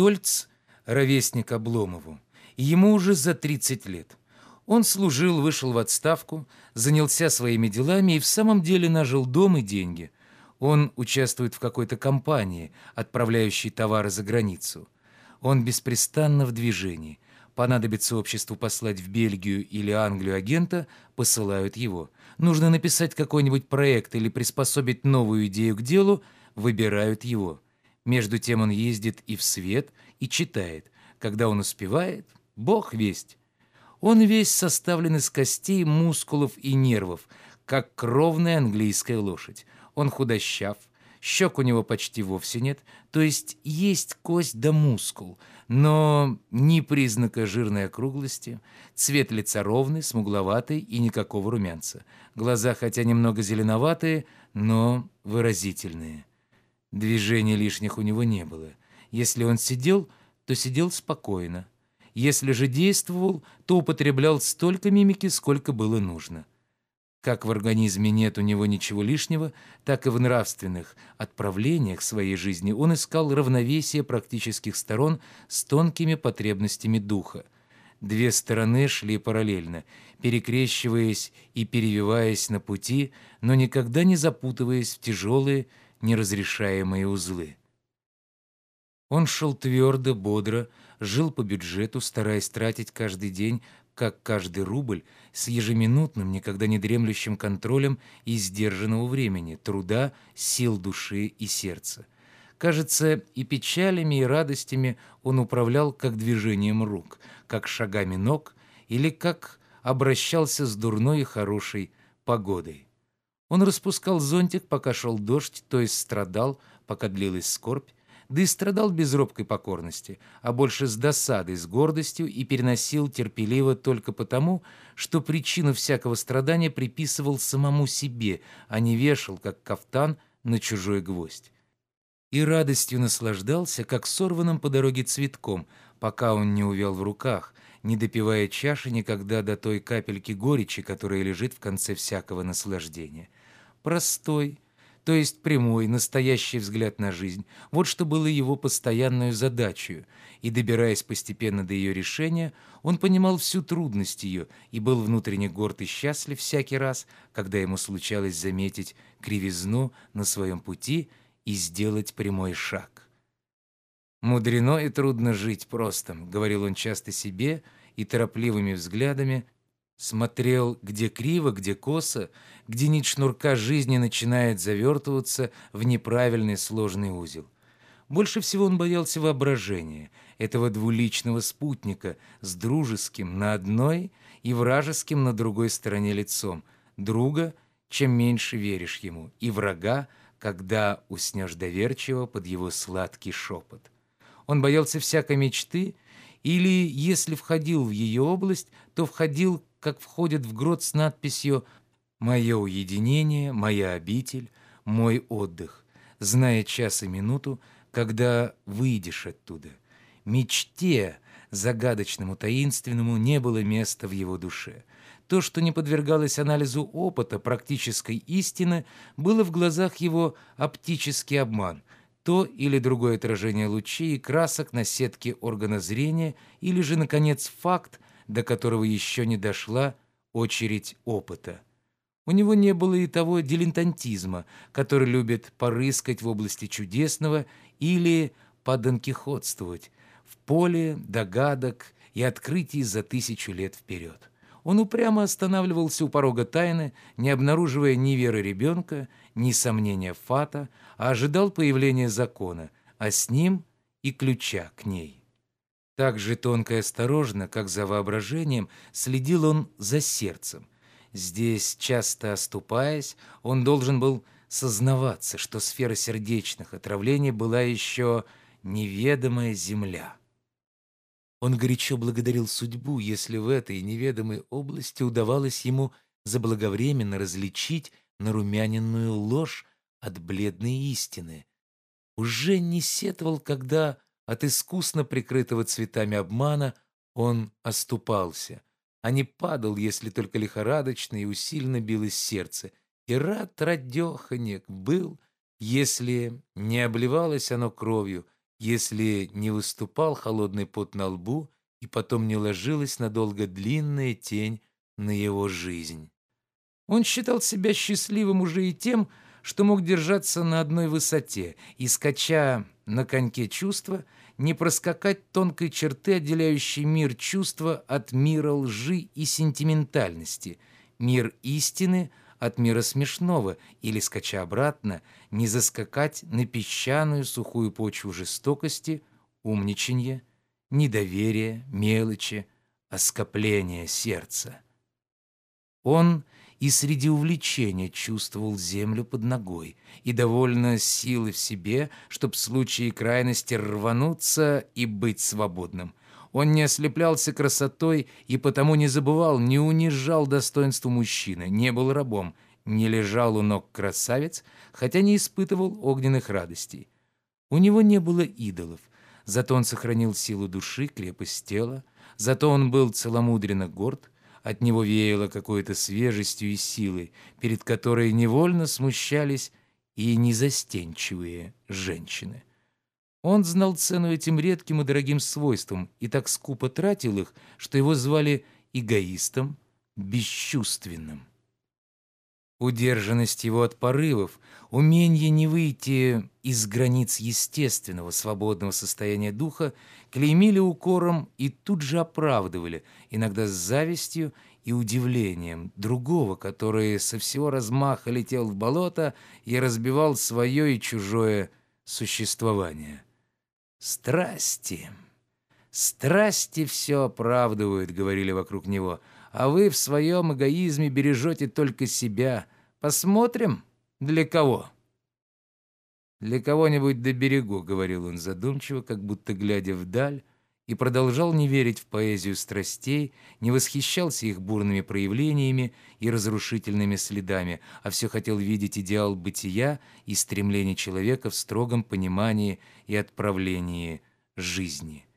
Штольц — ровесник Обломову, ему уже за 30 лет. Он служил, вышел в отставку, занялся своими делами и в самом деле нажил дом и деньги. Он участвует в какой-то компании, отправляющей товары за границу. Он беспрестанно в движении. Понадобится обществу послать в Бельгию или Англию агента, посылают его. Нужно написать какой-нибудь проект или приспособить новую идею к делу, выбирают его. Между тем он ездит и в свет, и читает. Когда он успевает, бог весть. Он весь составлен из костей, мускулов и нервов, как кровная английская лошадь. Он худощав, щек у него почти вовсе нет, то есть есть кость да мускул, но ни признака жирной округлости, цвет лица ровный, смугловатый и никакого румянца. Глаза хотя немного зеленоватые, но выразительные. Движений лишних у него не было. Если он сидел, то сидел спокойно. Если же действовал, то употреблял столько мимики, сколько было нужно. Как в организме нет у него ничего лишнего, так и в нравственных отправлениях своей жизни он искал равновесие практических сторон с тонкими потребностями духа. Две стороны шли параллельно, перекрещиваясь и перевиваясь на пути, но никогда не запутываясь в тяжелые, неразрешаемые узлы. Он шел твердо, бодро, жил по бюджету, стараясь тратить каждый день, как каждый рубль, с ежеминутным, никогда не дремлющим контролем и сдержанного времени, труда, сил души и сердца. Кажется, и печалями, и радостями он управлял как движением рук, как шагами ног или как обращался с дурной и хорошей погодой. Он распускал зонтик, пока шел дождь, то есть страдал, пока длилась скорбь, да и страдал без робкой покорности, а больше с досадой, с гордостью и переносил терпеливо только потому, что причину всякого страдания приписывал самому себе, а не вешал, как кафтан, на чужой гвоздь. И радостью наслаждался, как сорванным по дороге цветком, пока он не увял в руках, не допивая чаши никогда до той капельки горечи, которая лежит в конце всякого наслаждения. Простой, то есть прямой, настоящий взгляд на жизнь. Вот что было его постоянной задачей, и, добираясь постепенно до ее решения, он понимал всю трудность ее и был внутренне горд и счастлив всякий раз, когда ему случалось заметить кривизну на своем пути и сделать прямой шаг. «Мудрено и трудно жить просто», — говорил он часто себе, и торопливыми взглядами Смотрел, где криво, где косо, где нить шнурка жизни начинает завертываться в неправильный сложный узел. Больше всего он боялся воображения, этого двуличного спутника с дружеским на одной и вражеским на другой стороне лицом, друга, чем меньше веришь ему, и врага, когда уснешь доверчиво под его сладкий шепот. Он боялся всякой мечты, или, если входил в ее область, то входил как входит в грот с надписью «Мое уединение, моя обитель, мой отдых», зная час и минуту, когда выйдешь оттуда. Мечте, загадочному, таинственному, не было места в его душе. То, что не подвергалось анализу опыта практической истины, было в глазах его оптический обман – то или другое отражение лучей и красок на сетке органа зрения, или же, наконец, факт, до которого еще не дошла очередь опыта. У него не было и того дилетантизма, который любит порыскать в области чудесного или подонкихотствовать в поле догадок и открытий за тысячу лет вперед. Он упрямо останавливался у порога тайны, не обнаруживая ни веры ребенка, ни сомнения фата, а ожидал появления закона, а с ним и ключа к ней. Так же тонко и осторожно, как за воображением, следил он за сердцем. Здесь, часто оступаясь, он должен был сознаваться, что сфера сердечных отравлений была еще неведомая земля. Он горячо благодарил судьбу, если в этой неведомой области удавалось ему заблаговременно различить нарумяненную ложь от бледной истины. Уже не сетовал, когда от искусно прикрытого цветами обмана он оступался, а не падал, если только лихорадочно и усиленно билось сердце. И рад радеханек был, если не обливалось оно кровью, если не выступал холодный пот на лбу и потом не ложилась надолго длинная тень на его жизнь. Он считал себя счастливым уже и тем, что мог держаться на одной высоте и, скача на коньке чувства, не проскакать тонкой черты, отделяющей мир чувства от мира лжи и сентиментальности, мир истины от мира смешного, или, скача обратно, не заскакать на песчаную сухую почву жестокости, умничанья, недоверия, мелочи, оскопления сердца. Он и среди увлечения чувствовал землю под ногой и довольно силы в себе, чтоб в случае крайности рвануться и быть свободным. Он не ослеплялся красотой и потому не забывал, не унижал достоинство мужчины, не был рабом, не лежал у ног красавец, хотя не испытывал огненных радостей. У него не было идолов, зато он сохранил силу души, крепость тела, зато он был целомудренно горд, от него веяло какой-то свежестью и силой, перед которой невольно смущались и незастенчивые женщины. Он знал цену этим редким и дорогим свойствам и так скупо тратил их, что его звали эгоистом, бесчувственным. Удержанность его от порывов, умение не выйти из границ естественного свободного состояния духа клеймили укором и тут же оправдывали, иногда с завистью и удивлением, другого, который со всего размаха летел в болото и разбивал свое и чужое существование. «Страсти! Страсти все оправдывают», — говорили вокруг него, — а вы в своем эгоизме бережете только себя. Посмотрим, для кого». «Для кого-нибудь до берегу», — говорил он задумчиво, как будто глядя вдаль, и продолжал не верить в поэзию страстей, не восхищался их бурными проявлениями и разрушительными следами, а все хотел видеть идеал бытия и стремление человека в строгом понимании и отправлении жизни.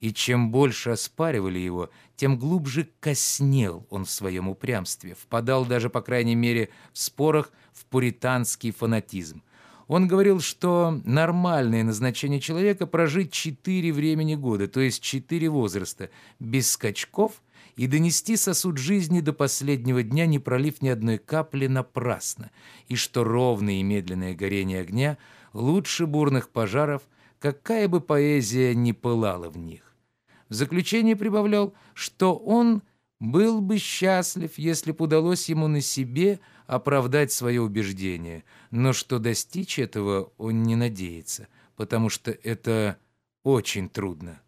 И чем больше оспаривали его, тем глубже коснел он в своем упрямстве, впадал даже, по крайней мере, в спорах в пуританский фанатизм. Он говорил, что нормальное назначение человека прожить четыре времени года, то есть четыре возраста, без скачков и донести сосуд жизни до последнего дня, не пролив ни одной капли напрасно, и что ровное и медленное горение огня лучше бурных пожаров, какая бы поэзия ни пылала в них. В заключение прибавлял, что он был бы счастлив, если бы удалось ему на себе оправдать свое убеждение, но что достичь этого он не надеется, потому что это очень трудно.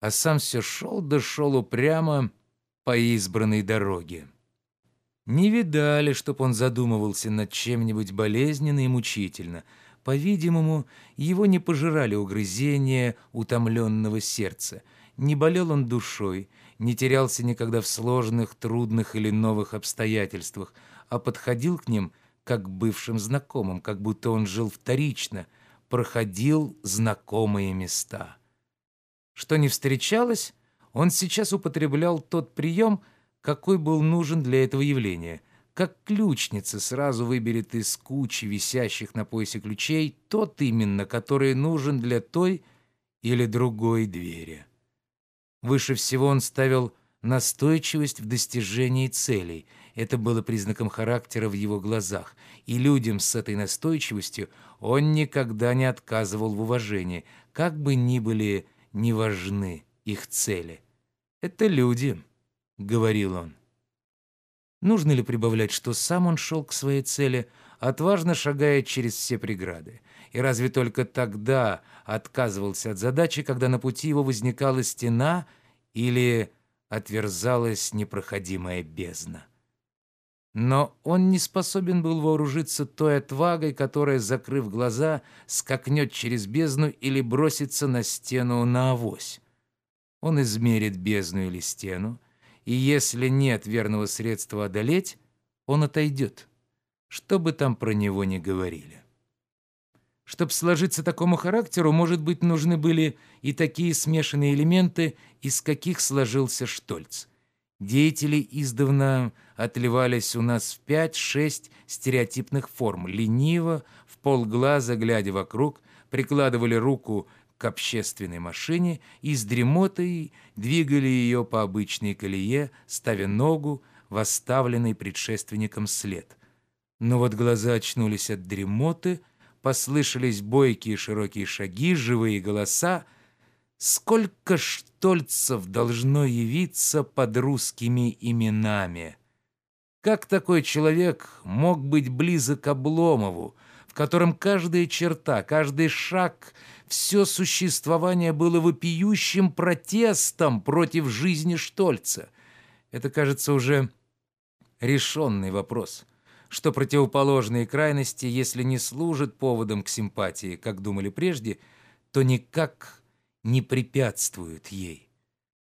А сам все шел да шел упрямо по избранной дороге. Не видали, чтоб он задумывался над чем-нибудь болезненно и мучительно. По-видимому, его не пожирали угрызения утомленного сердца — не болел он душой, не терялся никогда в сложных, трудных или новых обстоятельствах, а подходил к ним как к бывшим знакомым, как будто он жил вторично, проходил знакомые места. Что не встречалось, он сейчас употреблял тот прием, какой был нужен для этого явления. Как ключница сразу выберет из кучи висящих на поясе ключей тот именно, который нужен для той или другой двери. Выше всего он ставил настойчивость в достижении целей. Это было признаком характера в его глазах, и людям с этой настойчивостью он никогда не отказывал в уважении, как бы ни были не важны их цели. «Это люди», — говорил он. Нужно ли прибавлять, что сам он шел к своей цели, отважно шагая через все преграды? И разве только тогда отказывался от задачи, когда на пути его возникала стена или отверзалась непроходимая бездна? Но он не способен был вооружиться той отвагой, которая, закрыв глаза, скакнет через бездну или бросится на стену на авось. Он измерит бездну или стену, и если нет верного средства одолеть, он отойдет, что бы там про него ни говорили. Чтобы сложиться такому характеру, может быть, нужны были и такие смешанные элементы, из каких сложился Штольц. Деятели издавна отливались у нас в пять-шесть стереотипных форм, лениво, в полглаза, глядя вокруг, прикладывали руку к общественной машине и с дремотой двигали ее по обычной колее, ставя ногу в оставленный предшественником след. Но вот глаза очнулись от дремоты, послышались бойкие широкие шаги, живые голоса. Сколько штольцев должно явиться под русскими именами? Как такой человек мог быть близок к Обломову, в котором каждая черта, каждый шаг, все существование было вопиющим протестом против жизни Штольца? Это, кажется, уже решенный вопрос, что противоположные крайности, если не служат поводом к симпатии, как думали прежде, то никак не препятствуют ей.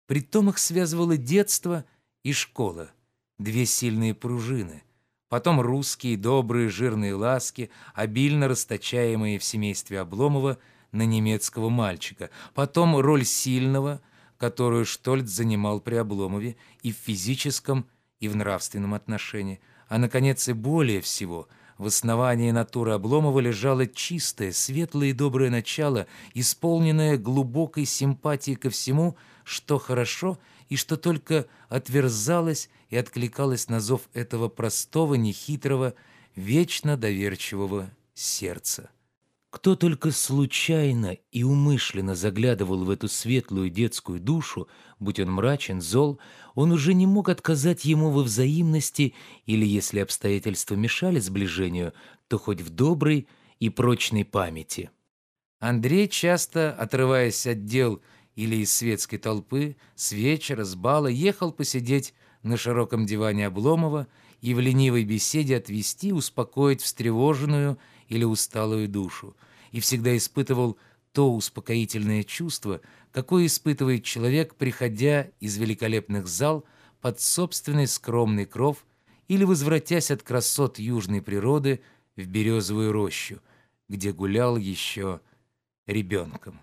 Притом их связывало детство и школа – две сильные пружины, потом русские добрые жирные ласки, обильно расточаемые в семействе Обломова на немецкого мальчика, потом роль сильного, которую Штольц занимал при Обломове и в физическом, и в нравственном отношении, а, наконец, и более всего – в основании натуры Обломова лежало чистое, светлое и доброе начало, исполненное глубокой симпатией ко всему, что хорошо и что только отверзалось и откликалось на зов этого простого, нехитрого, вечно доверчивого сердца. Кто только случайно и умышленно заглядывал в эту светлую детскую душу, будь он мрачен, зол, он уже не мог отказать ему во взаимности или, если обстоятельства мешали сближению, то хоть в доброй и прочной памяти. Андрей, часто отрываясь от дел или из светской толпы, с вечера, с бала, ехал посидеть на широком диване Обломова и в ленивой беседе отвести, успокоить встревоженную или усталую душу, и всегда испытывал то успокоительное чувство, какое испытывает человек, приходя из великолепных зал под собственный скромный кров или возвратясь от красот южной природы в березовую рощу, где гулял еще ребенком.